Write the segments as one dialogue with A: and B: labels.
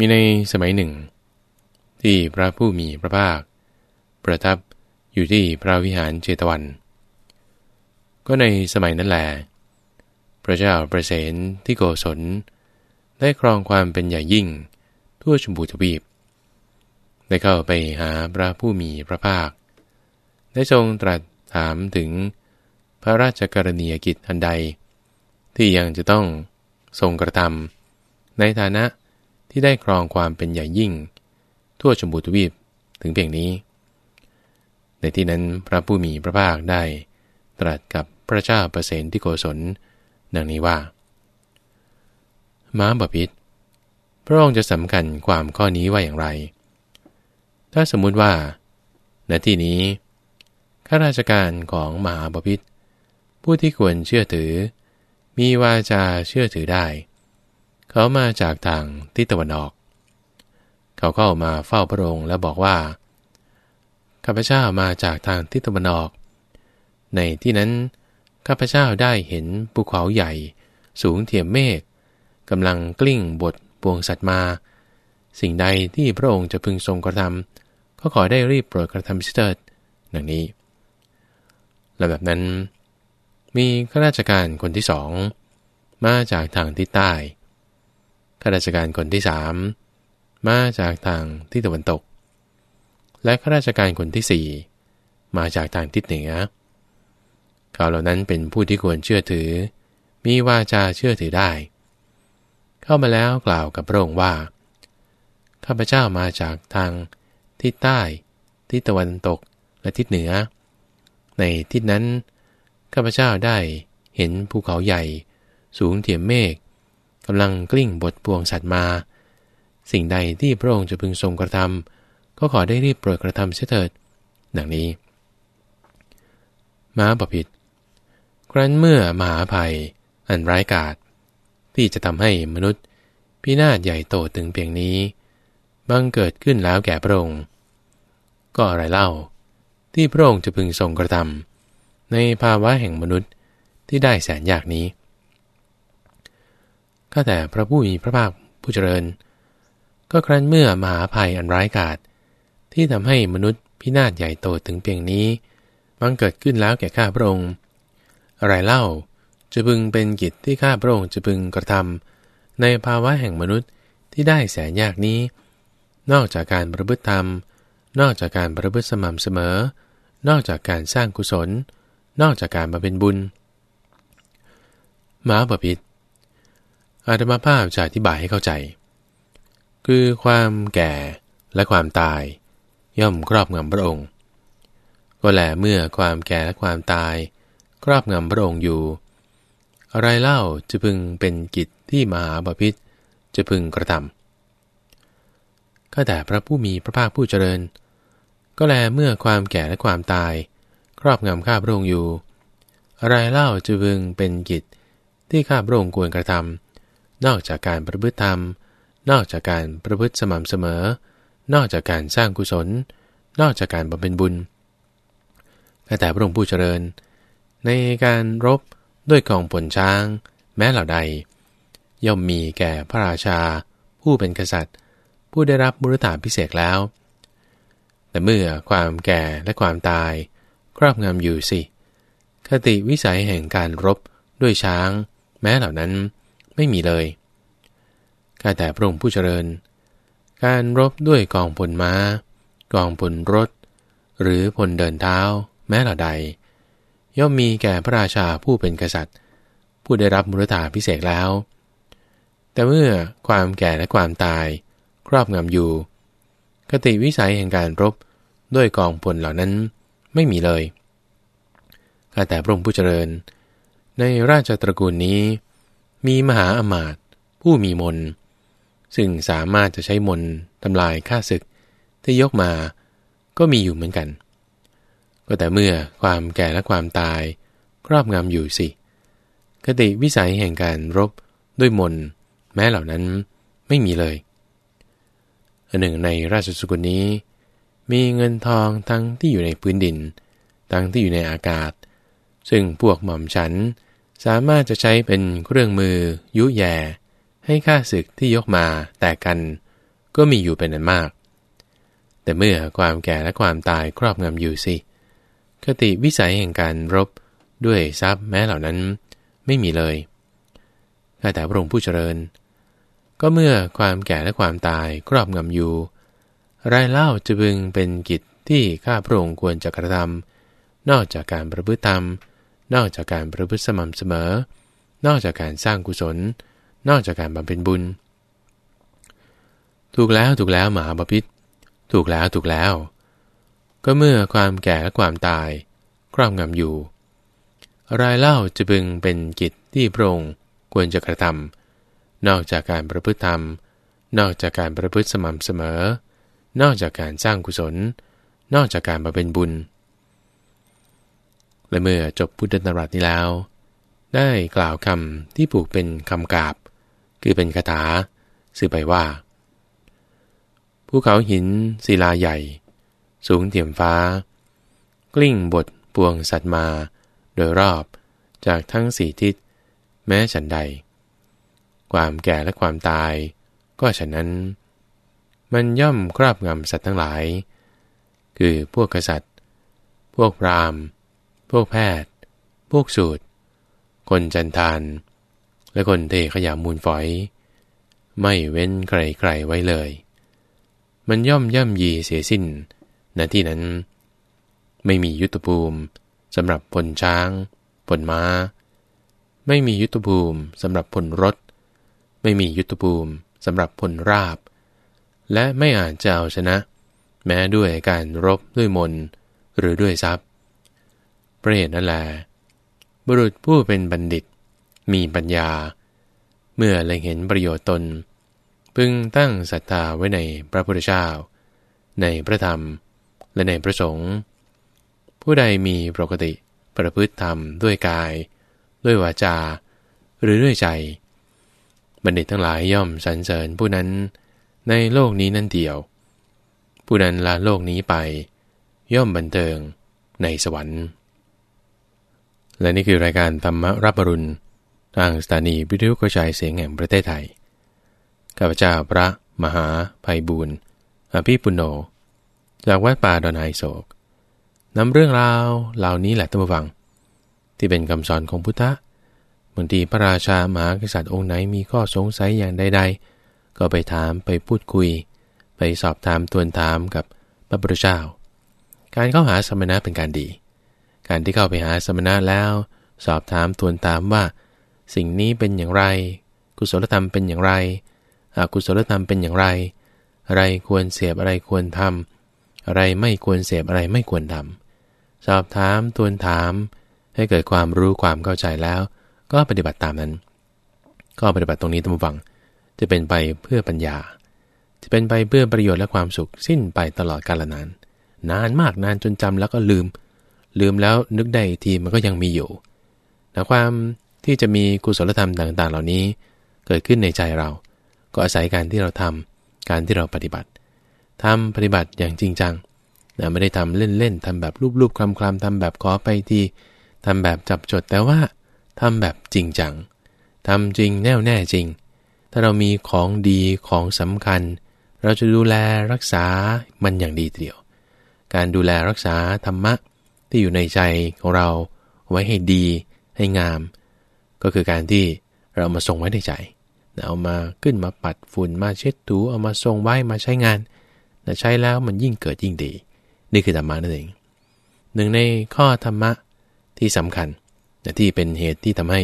A: มีในสมัยหนึ่ง ที่พระผู้มีพระภาค ประทับอยู่ที่พระวิหารเจตวัน ก็ในสมัยนั้นแหละพระเจ้าประเสนที่โกศล ได้ครองความเป็นใหญ่ยิ่ง ทั่วชมพูทวีป ได้เข้าไปหาพระผู้มีพระภาค ได้ทรงตรัสถามถึงพระราชกรณียกิจอันใด ที่ยังจะต้องทรงกระทำในฐานะ ที่ได้ครองความเป็นใหญ่ยิ่ง ทั่วชมพูทวีปถึงเพียงนี้ ในที่นั้นพระผู้มีพระภาคได้ตรัสกับพระเจ้าประเสนที่โกศล ดังนี้ว่า ม้าบพิษพระองค์จะสำคัญความข้อนี้ว่าอย่างไร ถ้าสมมุติว่าณที่นี้ข้าราชการของมหาบพิษผู้ที่ควรเชื่อถือ มีวาจาเชื่อถือได้ เขามาจากทางทิศตะวันออก เขาเข้ามาเฝ้าพระองค์แล้วบอกว่า ข้าพเจ้ามาจากทางทิศตะวันออก ในที่นั้น ข้าพเจ้าได้เห็นภูเขาใหญ่ สูงเทียมเมฆกำลังกลิ้งบทปวงสัตว์มา สิ่งใดที่พระองค์จะพึงทรงกระทำก็ขอได้รีบโปรดกระทำสิเถิดดังนี้ และแบบนั้น มีข้าราชการคนที่สอง มาจากทางทิศใต้าราชการคนที่สามมาจากทางทิศตะวันตก และข้าราชการคนที่สี่มาจากทางทิศเหนือเขาเหล่านั้นเป็นผู้ที่ควรเชื่อถือ มีวาจาเชื่อถือได้ เข้ามาแล้วกล่าวกับพระองค์ว่า ข้าพเจ้ามาจากทางทิศใต้ ทิศตะวันตกและทิศเหนือ ในทิศนั้น ข้าพเจ้าได้เห็นภูเขาใหญ่ สูงเทียมเมฆ กำลังกลิ้งบทปวงสัตว์มา สิ่งใดที่พระองค์จะพึงทรงกระทำก็ขอได้รีบโปรดกระทำเสียเถิด ดังนี้ ม้าบพิษครั้นเมื่อมหาภัย อันร้ายกาจที่จะทำให้มนุษย์ พินาศใหญ่โตถึงเพียงนี้ บังเกิดขึ้นแล้วแก่พระองค์ ก็อะไรเล่า ที่พระองค์จะพึงทรงกระทำในภาวะแห่งมนุษย์ที่ได้แสนยากนี้ ข้าแต่พระผู้มีพระภาคผู้เจริญ ก็ครั้นเมื่อมหาภัยอันร้ายกาจที่ทำให้มนุษย์พินาศใหญ่โตถึงเพียงนี้บังเกิดขึ้นแล้วแก่ข้าพระองค์ อะไรเล่าจะพึงเป็นกิจที่ข้าพระองค์จะพึงกระทำในภาวะแห่งมนุษย์ที่ได้แสนยากนี้ นอกจากการประพฤติธรรม นอกจากการประพฤติสม่ำเสมอ นอกจากการสร้างกุศล นอกจากการมาเป็นบุญหมาบพิษ อาตมาภาพจะอธิบายให้เข้าใจ คือความแก่และความตาย ย่อมครอบงำพระองค์ ก็แลเมื่อความแก่และความตาย ครอบงำพระองค์อยู่ อะไรเล่าจะพึงเป็นกิจที่มหาบาพิษจะพึงกระทำก็แต่พระผู้มีพระภาคผู้เจริญ ก็แลเมื่อความแก่และความตาย ครอบงำข้าพระองค์อยู่ อะไรเล่าจะพึงเป็นกิจที่ข้าพระองค์ควรกระทำ นอกจากการประพฤติธรรม นอกจากการประพฤติสม่ำเสมอ นอกจากการสร้างกุศล นอกจากการบำเพ็ญบุญแต่พระองค์ผู้เจริญ ในการรบด้วยกองผลช้าง แม้เหล่าใด ย่อมมีแก่พระราชา ผู้เป็นกษัตริย์ ผู้ได้รับมุรตาพิเศษแล้ว แต่เมื่อความแก่และความตาย ครอบงำอยู่สิ คติวิสัยแห่งการรบด้วยช้าง แม้เหล่านั้น ไม่มีเลย ข้าแต่พระองค์ผู้เจริญ การรบด้วยกองพลมา้า กองพลรถ หรือพลเดินเท้า แม้เหล่าใด ย่อมมีแก่พระราชาผู้เป็นกษัตริย์ ผู้ได้รับมุรตาพิเศษแล้ว แต่เมื่อความแก่และความตาย ครอบงำอยู่ คติวิสัยแห่งการรบด้วยกองพลเหล่านั้นไม่มีเลยข้าแต่พระองค์ผู้เจริญ ในราชตระกูลนี้ มีมหาอมาตย์ผู้มีมน ซึ่งสามารถจะใช้มนทำลายข้าศึกที่ยกมาก็มีอยู่เหมือนกัน ก็แต่เมื่อความแก่และความตายครอบงำอยู่สิ คติวิสัยแห่งการรบด้วยมน แม้เหล่านั้นไม่มีเลยอันหนึ่งในราชสกุลนี้ มีเงินทองทั้งที่อยู่ในพื้นดิน ทั้งที่อยู่ในอากาศ ซึ่งพวกหม่อมฉัน สามารถจะใช้เป็นเครื่องมือ ยุแย่ให้ข้าศึกที่ยกมาแตกกันก็มีอยู่เป็นอันมาก แต่เมื่อความแก่และความตายครอบงำอยู่สิ คติวิสัยแห่งการรบด้วยทรัพย์แม้เหล่านั้นไม่มีเลยข้าแต่พระองค์ผู้เจริญ ก็เมื่อความแก่และความตายครอบงำอยู่ไรเล่าจะบึงเป็นกิจที่ข้าพระองค์ควรจะกระทำนอกจากการประพฤติธรรม นอกจากการประพฤติสม่ำเสมอ นอกจากการสร้างกุศล นอกจากการบำเพ็ญบุญ ถูกแล้วถูกแล้วหมาบพิษถูกแล้วถูกแล้ว ก็เมื่อความแก่และความตาย ครอบงำอยู่ รายเล่าจะบึงเป็นกิจที่พระองค์ควรจะกระทำนอกจากการประพฤติธรรม นอกจากการประพฤติสม่ำเสมอ นอกจากการสร้างกุศล นอกจากการมาเป็นบุญ และเมื่อจบพุทธนรัตนี้แล้ว ได้กล่าวคำที่ผูกเป็นคำกาบ คือเป็นคาถาสื่อไปว่า ภูเขาหินศิลาใหญ่ สูงเตี่ยมฟ้า กลิ้งบทปวงสัตว์มา โดยรอบจากทั้งสี่ทิศ แม้ฉันใด ความแก่และความตาย ก็ฉะนั้น มันย่อมครอบงำสัตว์ทั้งหลาย คือพวกกษัตริย์ พวกพราม พวกแพทย์ พวกสูตร คนจันทาน และคนเทขยามูลฝอย ไม่เว้นใครๆไว้เลย มันย่อมย่ำยีเสียสิ้นณที่นั้น ไม่มียุทธภูมิสำหรับพลช้างพลม้า ไม่มียุทธภูมิสำหรับพลรถ ไม่มียุทธภูมิสำหรับพลราบ และไม่อาจจะเอาชนะ แม้ด้วยการรบด้วยมนหรือด้วยทรัพย์ ประเหตุนั่นแหละบุรุษผู้เป็นบัณฑิต มีปัญญา เมื่อเล็งเห็นประโยชน์ตน พึงตั้งศรัทธาไว้ในพระพุทธเจ้า ในพระธรรม และในพระสงฆ์ ผู้ใดมีปกติประพฤติธรรมด้วยกาย ด้วยวาจา หรือด้วยใจ บัณฑิตทั้งหลายย่อมสรรเสริญผู้นั้นในโลกนี้นั่นเดียว ผู้นั้นลาโลกนี้ไป ย่อมบันเทิงในสวรรค์ และนี่คือรายการธรรมรับปรุณ ทางสถานีวิทยุกระจายเสียงแห่งประเทศไทย ข้าพเจ้าพระมหาภัยบูรณ์อภิปุโน จากวัดป่าดอนไฮโศกนำเรื่องราวเหล่านี้แหละท่านผู้ฟัง ที่เป็นคำสอนของพุทธะบางทีพระราชามหากษัตริย์องค์ไหนมีข้อสงสัยอย่างใดๆ ก็ไปถามไปพูดคุย ไปสอบถามตวนถามกับพระพุทธเจ้า การเข้าหาสมณะเป็นการดี การที่เข้าไปหาสมณะแล้ว สอบถามตวนถามว่า สิ่งนี้เป็นอย่างไร กุศลธรรมเป็นอย่างไรอกุศลธรรมเป็นอย่างไร อะไรควรเสียบอะไรควรทำอะไรไม่ควรเสียบอะไรไม่ควรทำสอบถามทวนถาม ให้เกิดความรู้ความเข้าใจแล้ว ก็ปฏิบัติตามนั้น ก็ปฏิบัติตรงนี้ตั้งฟัง จะเป็นไปเพื่อปัญญา จะเป็นไปเพื่อประโยชน์และความสุขสิ้นไปตลอดกาลนาน นานมากนานจนจำแล้วก็ลืม ลืมแล้วนึกได้ทีมันก็ยังมีอยู่แต่ความที่จะมีกุศลธรรมต่างๆ เหล่านี้ เกิดขึ้นในใจเรา ก็อาศัยการที่เราทำการที่เราปฏิบัติทำปฏิบัติอย่างจริงจังนะไม่ได้ทำเล่นๆทำแบบรูปๆคลำๆทำแบบขอไปทีทำแบบจับจดแต่ว่าทำแบบจริงจังทำจริงแน่วแน่จริง ถ้าเรามีของดีของสำคัญ เราจะดูแลรักษามันอย่างดีเดียว การดูแลรักษาธรรมะ ที่อยู่ในใจของเราไว้ให้ดีให้งาม ก็คือการที่เรามาทรงไว้ในใจ เอามาขึ้นมาปัดฝุ่นมาเช็ดถูเอามาทรงไว้มาใช้งานแต่ใช้แล้วมันยิ่งเกิดยิ่งดี นี่คือธรรมะนั่นเอง หนึ่งในข้อธรรมะที่สำคัญที่เป็นเหตุที่ทำให้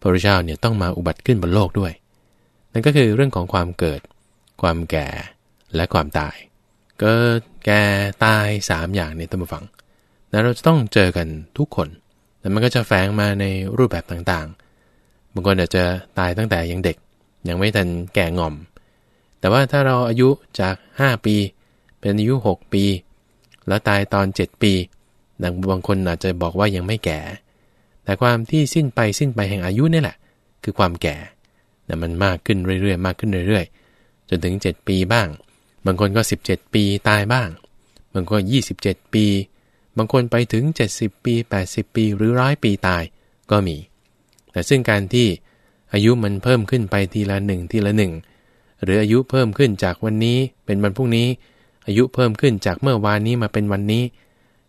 A: พระพุทธเจ้าเนี่ยต้องมาอุบัติขึ้นบนโลกด้วย นั่นก็คือเรื่องของความเกิด ความแก่และความตาย เกิดแก่ตายสามอย่างในตั้งฟัง แ้วเราจะต้องเจอกันทุกคน แต่มันก็จะแฝงมาในรูปแบบต่างๆ บางคนอาจจะตายตั้งแต่ยังเด็ก ยังไม่ทันแก่งอม แต่ว่าถ้าเราอายุจาก 5 ปี เป็นอายุ 6 ปี แล้วตายตอน 7 ปีดังบางคนอาจจะบอกว่ายังไม่แก่ แต่ความที่สิ้นไปสิ้นไปแห่งอายุนี่แหละ คือความแก่แต่มันมากขึ้นเรื่อยๆ มากขึ้นเรื่อยๆ จนถึง 7 ปีบ้าง บางคนก็ 17 ปีตายบ้าง บางคน27 ปี บางคนไปถึง 70 ปี 80 ปีหรือร้อยปีตายก็มี แต่ซึ่งการที่อายุมันเพิ่มขึ้นไปทีละหนึ่งทีละหนึ่งหรืออายุเพิ่มขึ้นจากวันนี้เป็นวันพรุ่งนี้ อายุเพิ่มขึ้นจากเมื่อวานนี้มาเป็นวันนี้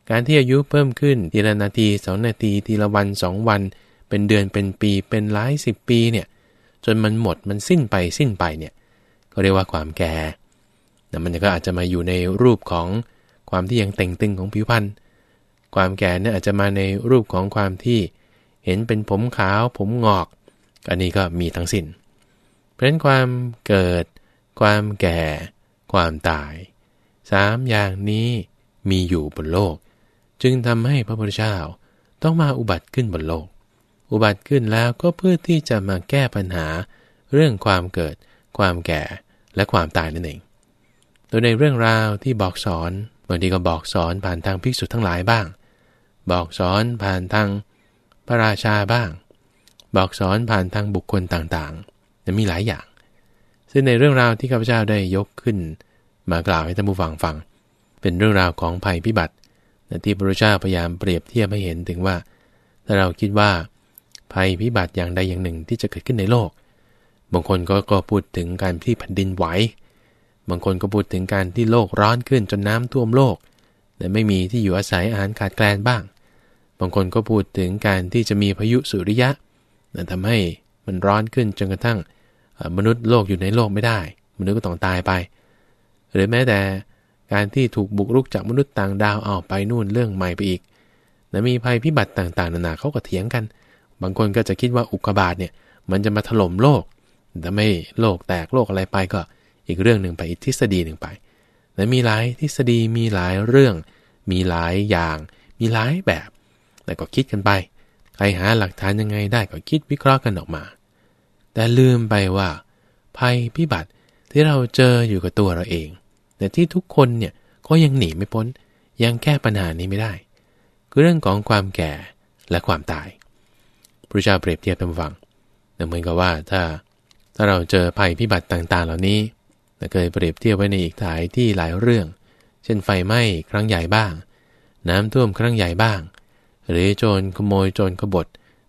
A: การที่อายุเพิ่มขึ้นทีละนาทีสองนาทีทีละวันสองวัน เป็นเดือนเป็นปีเป็นหลายสิบปีเนี่ยจนมันหมดมันสิ้นไปสิ้นไปเนี่ยก็เรียกว่าความแก่แต่มันก็อาจจะมาอยู่ในรูปของความที่ยังเต่งตึงของผิวพรรณ ความแก่เนี่ยอาจจะมาในรูปของความที่เห็นเป็นผมขาวผมงอก อันนี้ก็มีทั้งสิน้น เพราะฉะนั้นความเกิด ความแก่ ความตายสามอย่างนี้มีอยู่บนโลก จึงทำให้พระพุทธเจ้าต้องมาอุบัติขึ้นบนโลก อุบัติขึ้นแล้วก็เพื่อที่จะมาแก้ปัญหาเรื่องความเกิด ความแก่ และความตายนั่นเอง โดยในเรื่องราวที่บอกสอนบางทีก็บอกสอนผ่านทางภิกษุทั้งหลายบ้าง บอกสอนผ่านทางพระราชาบ้าง บอกสอนผ่านทางบุคคลต่างๆจะมีหลายอย่าง ซึ่งในเรื่องราวที่ข้าพเจ้าได้ยกขึ้น มากล่าวให้ท่านผู้ฟังฟัง เป็นเรื่องราวของภัยพิบัติที่พระเจ้าพยายามเปรียบเทียบให้เห็นถึงว่า ถ้าเราคิดว่า ภัยพิบัติอย่างใดอย่างหนึ่งที่จะเกิดขึ้นในโลก บางคนก็ก็พูดถึงการที่แผ่นดินไหว บางคนก็พูดถึงการที่โลกร้อนขึ้นจนน้ำท่วมโลก แต่ไม่มีที่อยู่อาศัยอาหารขาดแคลนบ้างางคนก็พูดถึงการที่จะมีพายุสุริยะนั่นทำให้มันร้อนขึ้นจนกระทั่งมนุษย์โลกอยู่ในโลกไม่ได้ มนุษย์ก็ต้องตายไป หรือแม้แต่การที่ถูกบุกรุกจากมนุษย์ต่างดาวเอาไปนู่นเรื่องใหม่ไปอีกและมีภัยพิบัติต่างๆนานาเขาก็เถียงกัน บางคนก็จะคิดว่าอุกกาบาตเนี่ยมันจะมาถล่มโลกแต่ไม่โลกแตกโลกอะไรไปก็อีกเรื่องหนึ่งไปอีกทฤษฎีหนึ่งไปและมีหลายทฤษฎีมีหลายเรื่อง มีหลายอย่าง มีหลายแบบ แต่ก็คิดกันไป ใครหาหลักฐานยังไงได้ก็คิดวิเคราะห์กันออกมา แต่ลืมไปว่า ภัยพิบัติที่เราเจออยู่กับตัวเราเอง แต่ที่ทุกคนเนี่ยก็ยังหนีไม่พ้น ยังแก้ปัญหานี้ไม่ได้ คือเรื่องของความแก่และความตายพระเจ้าเปรียบเทียบตามฟังเหมือนกับว่าถ้าถ้าเราเจอภัยพิบัติต่างๆ เหล่านี้เคยเปรียบเทียบไว้ในอีกถ่ายที่หลายเรื่อง เช่นไฟไหม้ครั้งใหญ่บ้าง น้ำท่วมครั้งใหญ่บ้าง หรือโจรขโมยโจรขบฏ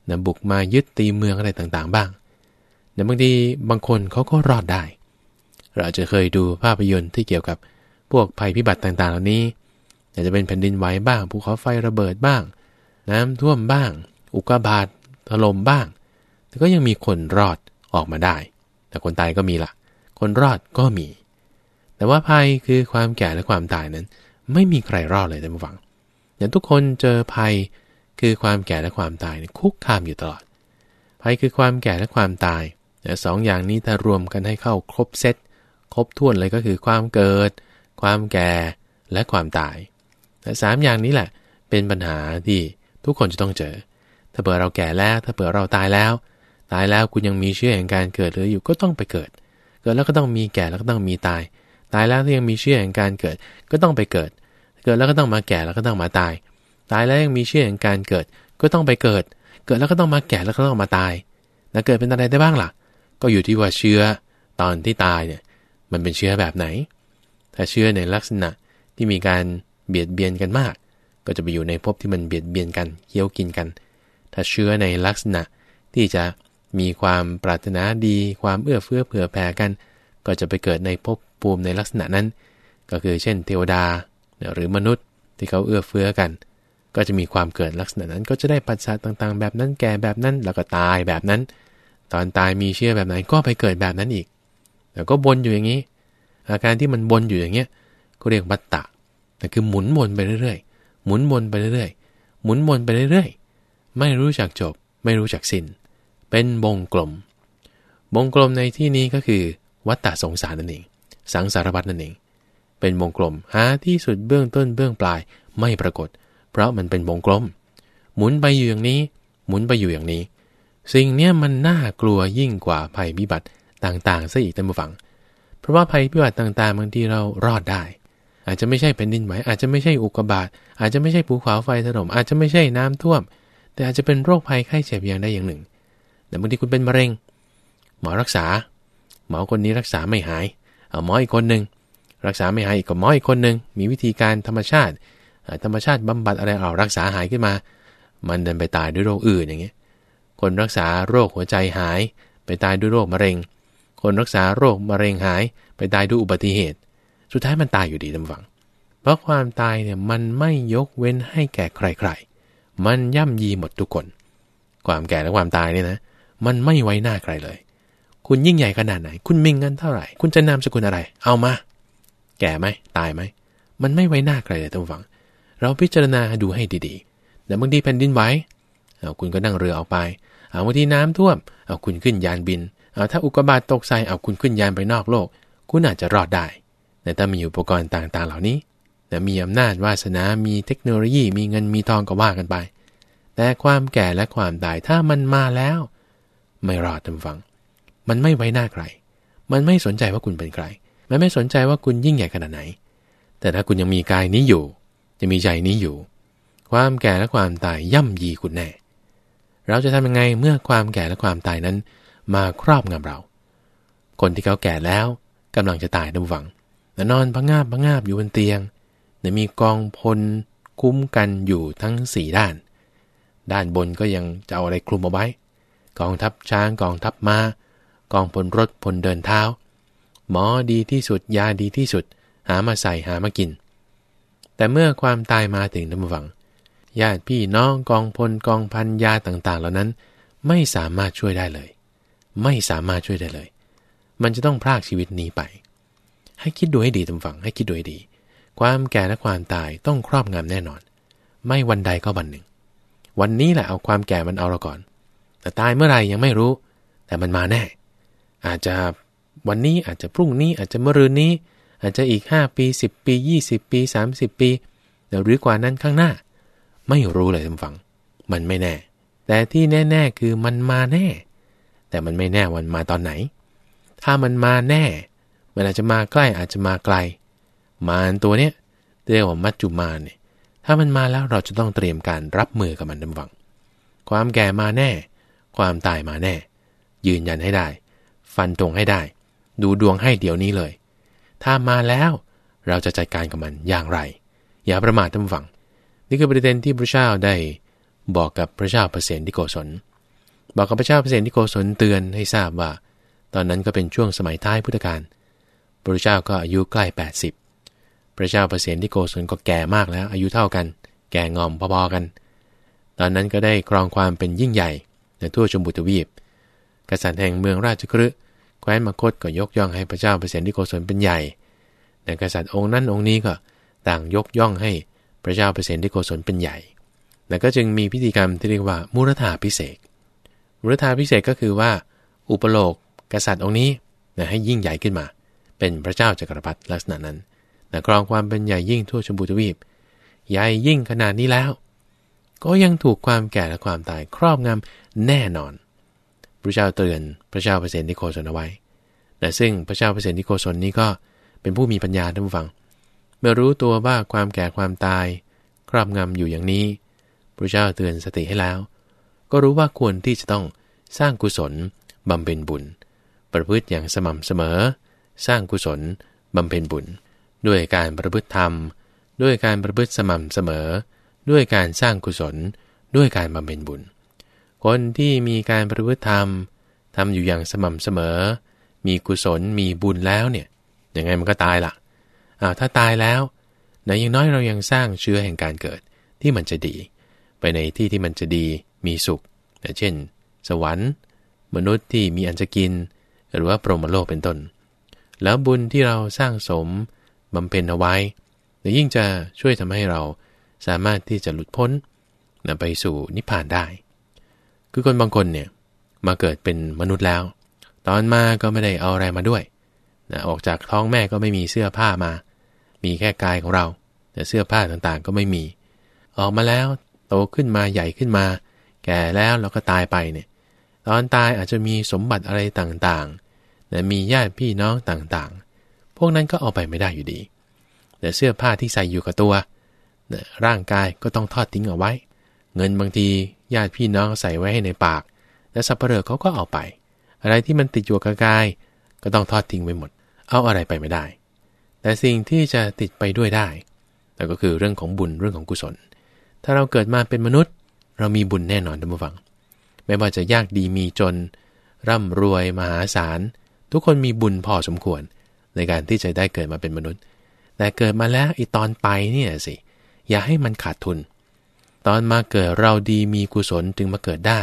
A: นะบุกมายึดตีเมืองอะไรต่างๆบ้างแต่บางทีบางคนเขาก็รอดได้ เราจะเคยดูภาพยนตร์ที่เกี่ยวกับพวกภัยพิบัติต่างๆ เหล่านี้อาจจะเป็นแผ่นดินไหวบ้างภูเขาไฟระเบิดบ้าง น้ำท่วมบ้าง อุกกาบาตถล่มบ้าง แต่ก็ยังมีคนรอดออกมาได้ แต่คนตายก็มีละคนรอดก็มี แต่ว่าภัยคือความแก่และความตายนั้น ไม่มีใครรอดเลยท่านผู้ฟังอย่างทุกคนเจอภัย คือความแก่และความตายคุกคามอยู่ตลอดภัยคือความแก่และความตายแต่สองอย่างนี้ถ้ารวมกันให้เข้าครบเซตครบถ้วนเลยก็คือความเกิด ความแก่และความตายแต่สามอย่างนี้แหละ เป็นปัญหาที่ทุกคนจะต้องเจอ ถ้าเผื่อเราแก่แล้ว ถ้าเผื่อเราตายแล้ว ตายแล้วคุณยังมีเชื่อแห่งการเกิดหรืออยู่ก็ต้องไปเกิด เกิดแล้วก็ต้องมีแก่แล้วก็ต้องมีตาย ตายแล้วถ้ายังมีเชื่อแห่งการเกิด ก็ต้องไปเกิด เกิดแล้วก็ต้องมาแก่แล้วก็ต้องมาตาย ตายแล้วยังมีเชื่อของการเกิด ก็ต้องไปเกิด เกิดแล้วก็ต้องมาแก่แล้วก็ต้องมาตายแล้วเกิดเป็นอะไรได้บ้างล่ะ ก็อยู่ที่ว่าเชื้อตอนที่ตายเนี่ยมันเป็นเชื้อแบบไหน ถ้าเชื้อในลักษณะที่มีการเบียดเบียนกันมาก ก็จะไปอยู่ในภพที่มันเบียดเบียนกันเคี้ยวกินกัน ถ้าเชื้อในลักษณะที่จะมีความปรารถนาดี ความเอื้อเฟื้อเผื่อแผ่กัน ก็จะไปเกิดในภพภูมิในลักษณะนั้น ก็คือเช่นเทวดา หรือมนุษย์ที่เขาเอื้อเฟื้อกัน ก็จะมีความเกิดลักษณะนั้น ก็จะได้ปัจจัยต่างๆ แบบนั้นแก่แบบนั้นแล้วก็ตายแบบนั้น ตอนตายมีเชื่อแบบไหนก็ไปเกิดแบบนั้นอีก แล้วก็บนอยู่อย่างนี้ อาการที่มันบนอยู่อย่างเงี้ยก็เรียกบัตตะแต่คือหมุนวนไปเรื่อยๆ หมุนวนไปเรื่อยๆ หมุนวนไปเรื่อยๆ ไม่รู้จักจบ ไม่รู้จักสิน้น เป็นวงกลม วงกลมในที่นี้ก็คือ วัตตะสงสารนั่นเอง สังสารวัตนั่นเอง เป็นวงกลม หาที่สุดเบื้องต้นเบื้องปลายไม่ปรากฏ เพราะมันเป็นวงกลม หมุนไปอยู่อย่างนี้ หมุนไปอยู่อย่างนี้ สิ่งเนี้ยมันน่ากลัวยิ่งกว่าภัยพิบัติต่างๆซะอีกท่านผู้ฟัง เพราะว่าภัยพิบัติต่างๆบางทีเรารอดได้ อาจจะไม่ใช่เป็นดินไหวอาจจะไม่ใช่อุกกาบาตอาจจะไม่ใช่ภูเขาไฟถล่มอาจจะไม่ใช่น้ำท่วม แต่อาจจะเป็นโรคภัยไข้เจ็บอย่างใดอย่างหนึ่ง แต่บางทีคุณเป็นมะเร็ง หมอรักษา หมอคนนี้รักษาไม่หาย เอาหมออีกคนหนึ่งรักษาไม่หายอีกก็หมออีกคนหนึ่งมีวิธีการธรรมชาติ ธรรมชาติบำบัดอะไรเอารักษาหายขึ้นมา มันเดินไปตายด้วยโรคอื่นอย่างเงี้ย คนรักษาโรคหัวใจหาย ไปตายด้วยโรคมะเร็ง คนรักษาโรคมะเร็งหาย ไปตายด้วยอุบัติเหตุ สุดท้ายมันตายอยู่ดีท่านฟัง เพราะความตายเนี่ยมันไม่ยกเว้นให้แก่ใครๆ มันย่ำยีหมดทุกคน ความแก่และความตายเนี่ยนะ มันไม่ไว้หน้าใครเลย คุณยิ่งใหญ่ขนาดไหน คุณมีเงินเท่าไหร่ คุณจะนามสกุลอะไร เอามา แก่ไหมตายไหม มันไม่ไว้หน้าใครเลยท่านฟัง เราพิจารณาดูให้ดีๆแต่บางทีแผ่นดินไหวเอาคุณก็นั่งเรือออกไป เอาบางทีน้ำท่วม เอาคุณขึ้นยานบิน เอาถ้าอุกกาบาตตกใส่เอาคุณขึ้นยานไปนอกโลก คุณอาจจะรอดได้ แต่ถ้ามีอุปกรณ์ต่างๆ เหล่านี้ แต่มีอำนาจวาสนา มีเทคโนโลยี มีเงิน มีทองก็ว่ากันไป แต่ความแก่และความตายถ้ามันมาแล้ว ไม่รอดทำฟัง มันไม่ไว้หน้าใคร มันไม่สนใจว่าคุณเป็นใคร มันไม่สนใจว่าคุณยิ่งใหญ่ขนาดไหน แต่ถ้าคุณยังมีกายนี้อยู่ จะมีใจนี้อยู่ ความแก่และความตายย่ำยีคุณแน่ เราจะทำยังไงเมื่อความแก่และความตายนั้น มาครอบงำเรา คนที่เขาแก่แล้วกำลังจะตายดำฝังนอนพังงาบพังงาบอยู่บนเตียงแต่มีกองพลคุ้มกันอยู่ทั้งสี่ด้าน ด้านบนก็ยังจะเอาอะไรคลุมเอาไว้ กองทัพช้างกองทัพมา้ากองพลรถพลเดินเท้า หมอดีที่สุดยาดีที่สุด หามาใส่หามากิน แต่เมื่อความตายมาถึงน้ำฝัง ญาติพี่น้องกองพลกองพันยาต่างๆ เหล่านั้น ไม่สามารถช่วยได้เลย ไม่สามารถช่วยได้เลย มันจะต้องพรากชีวิตนี้ไป ให้คิดดูให้ดีทำฝัง ให้คิดดูให้ดี ความแก่และความตายต้องครอบงำแน่นอน ไม่วันใดก็วันหนึ่ง วันนี้แหละเอาความแก่มันเอาเราก่อน แต่ตายเมื่อไหร่ยังไม่รู้ แต่มันมาแน่ อาจจะวันนี้อาจจะพรุ่งนี้อาจจะเมื่อรืนนี้ อาจจะอีก 5 ปี 10 ปี 20 ปี 30 ปีหรือกว่านั้นข้างหน้า ไม่รู้เลยท่านฟัง มันไม่แน่ แต่ที่แน่ ๆ คือมันมาแน่ แต่มันไม่แน่วันมาตอนไหน ถ้ามันมาแน่ มันอาจจะมาใกล้อาจจะมาไกล มารตัวเนี้ยเรียกว่ามัจจุมารเนี่ยถ้ามันมาแล้วเราจะต้องเตรียมการรับมือกับมันดำวัง ความแก่มาแน่ ความตายมาแน่ ยืนยันให้ได้ ฟันตรงให้ได้ ดูดวงให้เดี๋ยวนี้เลย ถ้ามาแล้ว เราจะจัดการกับมันอย่างไร อย่าประมาททำฝัง นี่คือประเด็นที่พระเจ้าได้บอกกับพระเจ้าเปรตที่โกศล บอกกับพระเจ้าเปรตที่โกศลเตือนให้ทราบว่า ตอนนั้นก็เป็นช่วงสมัยท้ายพุทธกาลพระเจ้าก็อายุใกล้ 80 พระเจ้าเปรตที่โกศลก็แก่มากแล้ว อายุเท่ากัน แก่งอมพอๆกัน ตอนนั้นก็ได้ครองความเป็นยิ่งใหญ่ในทั่วชมพูทวีปกษัตริย์แห่งเมืองราชกฤห์ แคว้นมคตก็ยกย่องให้พระเจ้าเปรตที่โกศลเป็นใหญ่แต่กษัตริย์องค์นั้นองค์นี้ก็ต่างยกย่องให้พระเจ้าเปรตที่โกศลเป็นใหญ่ แล้วก็จึงมีพิธีกรรมที่เรียกว่ามุรธาพิเศษมุรธาพิเศษก็คือว่า อุปโลกกษัตริย์องค์นี้นะให้ยิ่งใหญ่ขึ้นมา เป็นพระเจ้าจักรพรรดิลักษณะนั้นนะครองความเป็นใหญ่ยิ่งทั่วชมพูทวีป ใหญ่ยิ่งขนาดนี้แล้ว ก็ยังถูกความแก่และความตายครอบงำแน่นอน พระเจ้าเตือนพระเจ้าเปรตที่โกศลเอาไว้ แต่ซึ่งพระเจ้าเปรตที่โกศลนี้ก็เป็นผู้มีปัญญาท่านผู้ฟัง เมื่อรู้ตัวว่าความแก่ความตาย ครอบงำอยู่อย่างนี้พระเจ้าเตือนสติให้แล้ว ก็รู้ว่าควรที่จะต้องสร้างกุศลบำเพ็ญบุญ ประพฤติอย่างสม่ำเสมอ สร้างกุศลบำเพ็ญบุญ ด้วยการประพฤติธรรม ด้วยการประพฤติสม่ำเสมอ ด้วยการสร้างกุศล ด้วยการบำเพ็ญบุญ คนที่มีการประพฤติธรรมทำอยู่อย่างสม่ำเสมอ มีกุศลมีบุญแล้วเนี่ยยังไงมันก็ตายละอ้าวถ้าตายแล้วในย่างน้อยเรายังสร้างเชื้อแห่งการเกิดที่มันจะดี ไปในที่ที่มันจะดีมีสุขเช่น สวรรค์ มนุษย์ที่มีอันจะกิน หรือว่าพรมโลกเป็นต้น แล้วบุญที่เราสร้างสมบำเพ็ญเอาไว้ยิ่งจะช่วยทำให้เราสามารถที่จะหลุดพ้นนไปสู่นิพพานได้ คือคนบางคนเนี่ยมาเกิดเป็นมนุษย์แล้ว ตอนมาก็ไม่ได้เอาอะไรมาด้วยนะออกจากท้องแม่ก็ไม่มีเสื้อผ้ามา มีแค่กายของเรา แต่เสื้อผ้าต่างๆก็ไม่มี ออกมาแล้วโตขึ้นมาใหญ่ขึ้นมา แก่แล้วแล้วก็ตายไปเนี่ย ตอนตายอาจจะมีสมบัติอะไรต่างๆแต่มีญาติพี่น้องต่างๆ พวกนั้นก็เอาไปไม่ได้อยู่ดี แต่เสื้อผ้าที่ใส่อยู่กับตัวร่างกายก็ต้องทอดทิ้งเอาไว้ เงินบางทีญาติพี่น้องใส่ไว้ให้ในปาก และสับเปลือกเขาก็เอาไป อะไรที่มันติดอยู่กับกาย ก็ต้องทอดทิ้งไว้หมด เอาอะไรไปไม่ได้ แต่สิ่งที่จะติดไปด้วยได้นั่นก็คือเรื่องของบุญเรื่องของกุศล ถ้าเราเกิดมาเป็นมนุษย์ เรามีบุญแน่นอนท่านผู้ฟัง ไม่ว่าจะยากดีมีจน ร่ำรวยมหาศาล ทุกคนมีบุญพอสมควร ในการที่จะได้เกิดมาเป็นมนุษย์ แต่เกิดมาแล้วไอตอนไปเนี่ยสิ อย่าให้มันขาดทุน ตอนมาเกิดเราดีมีกุศลจึงมาเกิดได้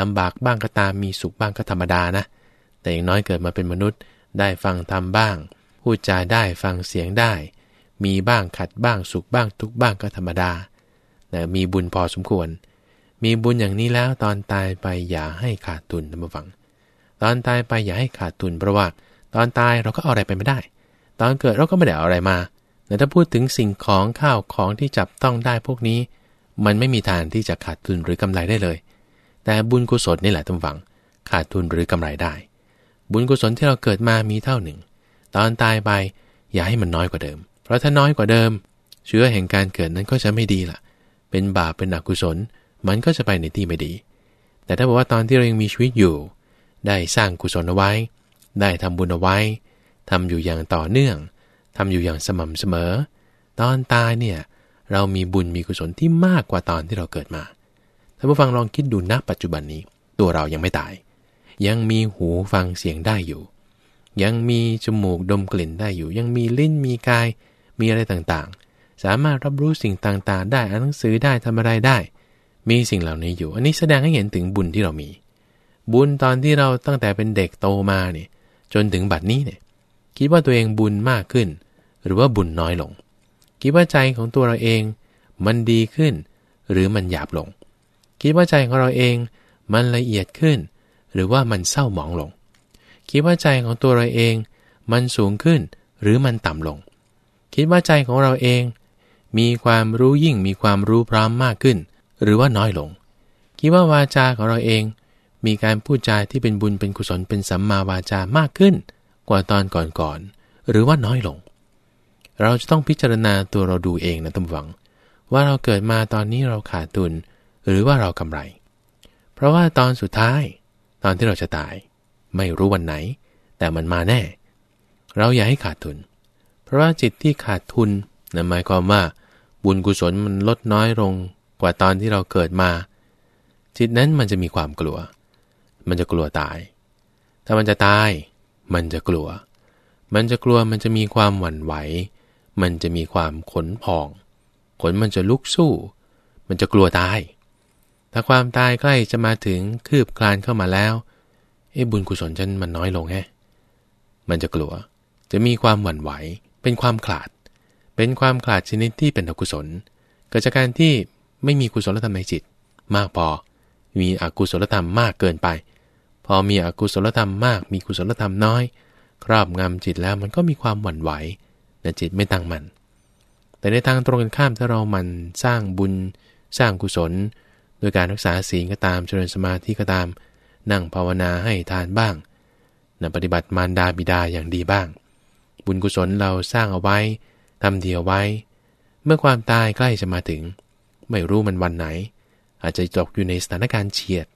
A: ลำบากบ้างก็ตามมีสุขบ้างก็ธรรมดานะ แต่อย่างน้อยเกิดมาเป็นมนุษย์ ได้ฟังธรรมบ้าง พูดจาได้ฟังเสียงได้ มีบ้างขัดบ้างสุขบ้างทุกบ้างก็ธรรมดาแต่มีบุญพอสมควร มีบุญอย่างนี้แล้วตอนตายไปอย่าให้ขาดทุนนะมาฟัง ตอนตายไปอย่าให้ขาดทุนเพราะว่าตอนตายเราก็เอาอะไรไปไม่ได้ ตอนเกิดเราก็ไม่ได้เอาอะไรมาแต่ถ้าพูดถึงสิ่งของข้าวของที่จับต้องได้พวกนี้ มันไม่มีทางที่จะขาดทุนหรือกำไรได้เลย แต่บุญกุศลนี่แหละทุกฝัง ขาดทุนหรือกำไรได้ บุญกุศลที่เราเกิดมามีเท่าหนึ่ง ตอนตายไปอย่าให้มันน้อยกว่าเดิม เพราะถ้าน้อยกว่าเดิม เชื้อแห่งการเกิดนั้นก็จะไม่ดีละ่ะ เป็นบาปเป็นอกุศล มันก็จะไปในที่ไม่ดี แต่ถ้าบอกว่าตอนที่เรายังมีชีวิตอยู่ ได้สร้างกุศลเอาไว้ ได้ทำบุญเอาไว้ทำอยู่อย่างต่อเนื่องทำอยู่อย่างสม่ำเสมอ ตอนตายเนี่ย เรามีบุญมีกุศลที่มากกว่าตอนที่เราเกิดมาท่านผู้ฟังลองคิดดูณปัจจุบันนี้ ตัวเรายังไม่ตาย ยังมีหูฟังเสียงได้อยู่ ยังมีจมูกดมกลิ่นได้อยู่ ยังมีลิ้นมีกายมีอะไรต่างๆ สามารถรับรู้สิ่งต่างๆ ได้อ่านหนังสือได้ทำอะไรได้ มีสิ่งเหล่านี้อยู่ อันนี้แสดงให้เห็นถึงบุญที่เรามี บุญตอนที่เราตั้งแต่เป็นเด็กโตมาเนี่ยจนถึงบัดนี้เนี่ยคิดว่าตัวเองบุญมากขึ้น หรือว่าบุญน้อยลง คิดว่าใจของตัวเราเองมันดีขึ้น หรือมันหยาบลง คิดว่าใจของเราเองมันละเอียดขึ้น หรือว่ามันเศร้าหมองลง คิดว่าใจของตัวเราเอง มันสูงขึ้น หรือมันต่ำลง คิดว่าใจของเราเอง มีความรู้ยิ่งมีความรู้พร้อมมากขึ้น หรือว่าน้อยลง คิดว่าวาจาของเราเอง มีการพูดจาที่เป็นบุญเป็นกุศลเป็นสัมมาวาจามากขึ้น กว่าตอนก่อนๆหรือว่าน้อยลง เราจะต้องพิจารณาตัวเราดูเองนะตำหวัง ว่าเราเกิดมาตอนนี้เราขาดตุนหรือว่าเรากำไร เพราะว่าตอนสุดท้าย ตอนที่เราจะตาย ไม่รู้วันไหน แต่มันมาแน่ เราอย่าให้ขาดทุน เพราะว่าจิตที่ขาดทุนนั่นหมายความว่า บุญกุศลมันลดน้อยลงกว่าตอนที่เราเกิดมา จิตนั้นมันจะมีความกลัว มันจะกลัวตาย ถ้ามันจะตาย มันจะกลัว มันจะกลัวมันจะมีความหวั่นไหว มันจะมีความขนพอง ขนมันจะลุกสู้ มันจะกลัวตาย ถ้าความตายใกล้จะมาถึงคืบคลานเข้ามาแล้วเอ้บุญกุศลฉันมันน้อยลงแฮมันจะกลัว จะมีความหวั่นไหว เป็นความขลาด เป็นความขลาดชนิดที่เป็นอกุศล เกิดจากการที่ไม่มีกุศลธรรมในจิต มากพอ มีอกุศลธรรมมากเกินไป พอมีอกุศลธรรมมาก มีกุศลธรรมน้อย ครอบงำจิตแล้วมันก็มีความหวั่นไหว แต่จิตไม่ตั้งมัน แต่ในทางตรงกันข้ามถ้าเรามันสร้างบุญสร้างกุศล โดยการรักษาศีลก็ตามเจริญสมาธิก็ตาม นั่งภาวนาให้ทานบ้างนปฏิบัติมารดาบิดาอย่างดีบ้าง บุญกุศลเราสร้างเอาไว้ทำเดียวไว้ เมื่อความตายใกล้จะมาถึง ไม่รู้มันวันไหน อาจจะตกอยู่ในสถานการณ์เฉียด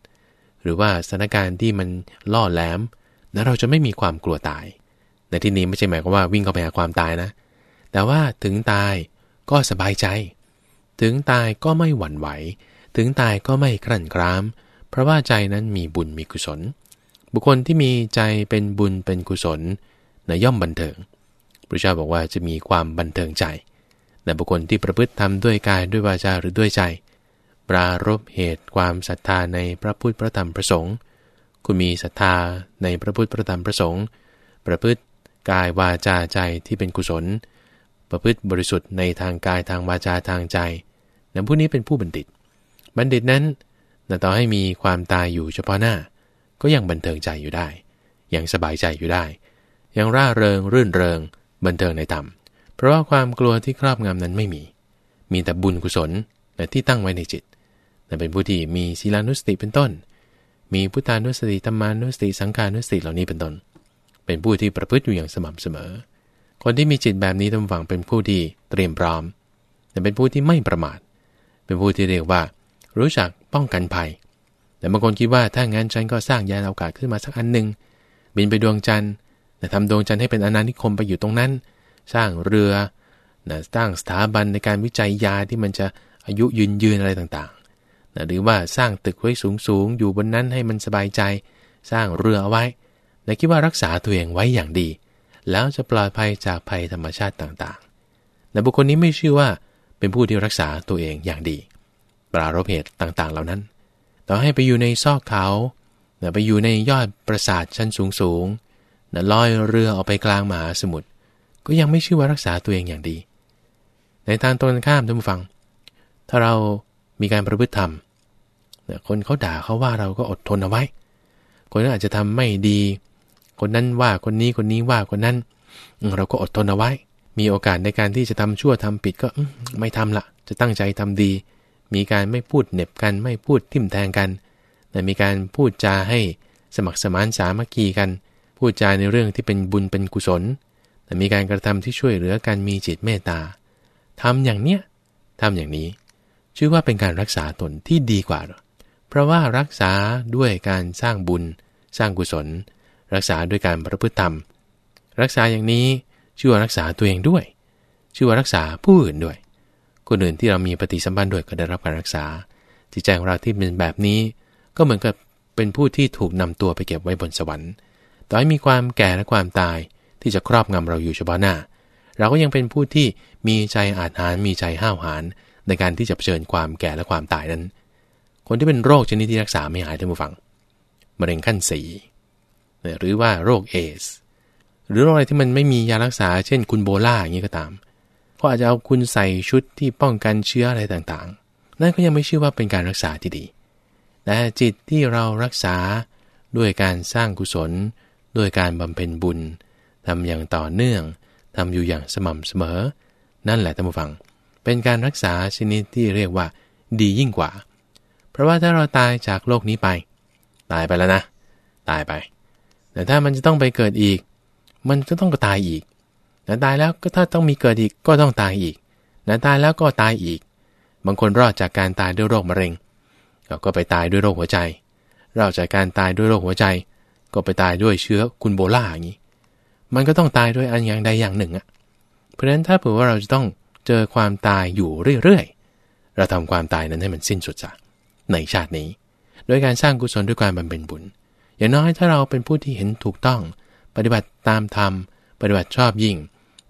A: หรือว่าสถานการณ์ที่มันล่อแหลมนะเราจะไม่มีความกลัวตาย ในที่นี้ไม่ใช่หมายความว่าวิ่งเข้าไปหาความตายนะ แต่ว่าถึงตายก็สบายใจ ถึงตายก็ไม่หวั่นไหว ถึงตายก็ไม่กรั่นกราม เพราะว่าใจนั้นมีบุญมีกุศล บุคคลที่มีใจเป็นบุญเป็นกุศลนย่อมบันเทิงพระเจ้าบอกว่าจะมีความบันเทิงใจแต่บุคคลที่ประพฤติทำด้วยกายด้วยวาจาหรือด้วยใจ ปรารบเหตุความศรัทธาในพระพุทธพระธรรมพระสงฆ์ คุณมีศรัทธาในพระพุทธพระธรรมพระสงฆ์ ประพฤติ กายวาจาใจที่เป็นกุศล ประพฤติบริสุทธิ์ในทางกายทางวาจาทางใจนั้นผู้นี้เป็นผู้บัณฑิต บัณฑิตนั้นต่อให้มีความตายอยู่เฉพาะหน้า ก็ยังบันเทิงใจอยู่ได้ ยังสบายใจอยู่ได้ ยังร่าเริงรื่นเริง บันเทิงในธรรม เพราะว่าความกลัวที่ครอบงำนั้นไม่มี มีแต่บุญกุศลที่ตั้งไว้ในจิตนั่นเป็นผู้ที่มีศีลานุสติเป็นต้น มีพุทธานุสติธรรมานุสติสังขานุสติเหล่านี้เป็นต้น เป็นผู้ที่ประพฤติอยู่อย่างสม่ำเสมอ คนที่มีจิตแบบนี้ทำฝังเป็นผู้ที่เตรียมพร้อม แต่เป็นผู้ที่ไม่ประมาท เป็นผู้ที่เรียกว่า รู้จักป้องกันภัย แต่บางคนคิดว่าถ้างั้นฉันก็สร้างยานอวกาศขึ้นมาสักอันหนึ่งบินไปดวงจันทร์แต่ทำดวงจันทร์ให้เป็นอนานิคมไปอยู่ตรงนั้น สร้างเรือนะสร้างสถาบันในการวิจัยยาที่มันจะอายุยืนยืนอะไรต่างๆนะหรือว่าสร้างตึกไว้สูงๆ อยู่บนนั้นให้มันสบายใจ สร้างเรือเอาไว้ และคิดว่ารักษาตัวเองไว้อย่างดี แล้วจะปลอดภัยจากภัยธรรมชาติต่างๆ แต่บุคคลนี้ไม่ชื่อว่าเป็นผู้ที่รักษาตัวเองอย่างดี ปรารบเหตุต่างๆ เหล่านั้น ต่อให้ไปอยู่ในซอกเขาไปอยู่ในยอดปราสาทชั้นสูงๆลอยเรือออกไปกลางมหาสมุทร ก็ยังไม่ชื่อว่ารักษาตัวเองอย่างดี ในทางตรงข้ามท่านผู้ฟัง ถ้าเรามีการประพฤติธรรมคนเขาด่าเขาว่าเราก็อดทนเอาไว้ คนนั้นอาจจะทำไม่ดี คนนั้นว่าคนนี้คนนี้ว่าคนนั้น เราก็อดทนเอาไว้ มีโอกาสในการที่จะทำชั่วทำผิดก็ไม่ทำละจะตั้งใจทำดี มีการไม่พูดเน็บกันไม่พูดทิ่มแทงกันแต่มีการพูดจาให้สมัครสมานสามัคคีกัน พูดจาในเรื่องที่เป็นบุญเป็นกุศล แต่มีการกระทำที่ช่วยเหลือกันมีจิตเมตตาทำอย่างเนี้ยทำอย่างนี้ ชื่อว่าเป็นการรักษาตนที่ดีกว่า เพราะว่ารักษาด้วยการสร้างบุญ สร้างกุศล รักษาด้วยการประพฤติธรรม รักษาอย่างนี้ชื่อว่ารักษาตัวเองด้วย ชื่อว่ารักษาผู้อื่นด้วย คนอื่นที่เรามีปฏิสัมพันธ์ด้วยก็ได้รับการรักษา จิตใจของเราที่เป็นแบบนี้ ก็เหมือนกับเป็นผู้ที่ถูกนำตัวไปเก็บไว้บนสวรรค์ ต่อให้มีความแก่และความตายที่จะครอบงำเราอยู่เฉพาะหน้า เราก็ยังเป็นผู้ที่มีใจอาถรรมีใจห้าวหาญในการที่จะเผชิญความแก่และความตายนั้น คนที่เป็นโรคชนิดที่รักษาไม่หายท่านผู้ฟังมะเร็งขั้นสี่ หรือว่าโรคเอส หรือโรคอะไรที่มันไม่มียารักษา เช่นคุณโบล่าอย่างนี้ก็ตามก็อาจจะเอาคุณใส่ชุดที่ป้องกันเชื้ออะไรต่างๆ นั่นก็ยังไม่ชื่อว่าเป็นการรักษาที่ดีแต่จิตที่เรารักษาด้วยการสร้างกุศล ด้วยการบำเพ็ญบุญทำอย่างต่อเนื่องทำอยู่อย่างสม่ำเสมอ นั่นแหละท่านผู้ฟัง เป็นการรักษาชนิดที่เรียกว่า ดียิ่งกว่า เพราะว่าถ้าเราตายจากโลกนี้ไป ตายไปแล้วนะ ตายไป แต่ถ้ามันจะต้องไปเกิดอีก มันจะต้องตายอีกแต่ตายแล้วก็ถ้าต้องมีเกิดอีกก็ต้องตายอีกแต่ตายแล้วก็ตายอีก บางคนรอดจากการตายด้วยโรคมะเร็งก็ไปตายด้วยโรคหัวใจ รอดจากการตายด้วยโรคหัวใจ ก็ไปตายด้วยเชื้อคุณโบล่าอย่างนี้ มันก็ต้องตายด้วยอันอย่างใดอย่างหนึ่งอะ่ะเพราะฉะนั้นถ้าเผื่อว่าเราจะต้องเจอความตายอยู่เรื่อยๆ เราทำความตายนั้นให้มันสิ้นสุดจ้ะในชาตินี้ โดยการสร้างกุศลด้วยการบำเพ็ญบุญ อย่างน้อยถ้าเราเป็นผู้ที่เห็นถูกต้อง ปฏิบัติตามธรรม ปฏิบัติชอบยิ่ง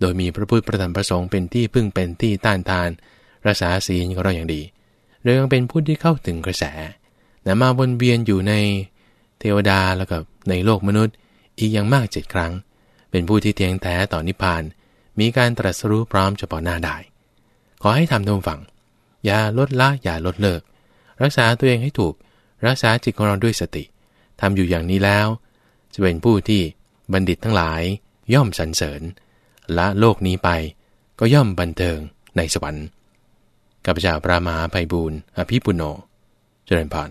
A: โดยมีพระพุทธประธรรมประสงค์เป็นที่พึ่งเป็นที่ต้านทาน รักษาศีลของเราอย่างดีโดยยังเป็นผู้ที่เข้าถึงกระแสแต่มาวนเวียนอยู่ในเทวดาแล้วกับในโลกมนุษย์ อีกอย่างมากเจ็ดครั้ง เป็นผู้ที่เทียงแท้ต่อนิพพาน มีการตรัสรู้พร้อมเฉพาะหน้าได้ ขอให้ทำตรงฝั่ง อย่าลดละอย่าลดเลิก รักษาตัวเองให้ถูก รักษาจิตของเราด้วยสติ ทำอยู่อย่างนี้แล้ว จะเป็นผู้ที่บัณฑิตทั้งหลายย่อมสรรเสริญละโลกนี้ไปก็ย่อมบันเทิงในสวรรค์กับเจ้าพระมหาไพบูรณ์อภิปุโนเจริญพร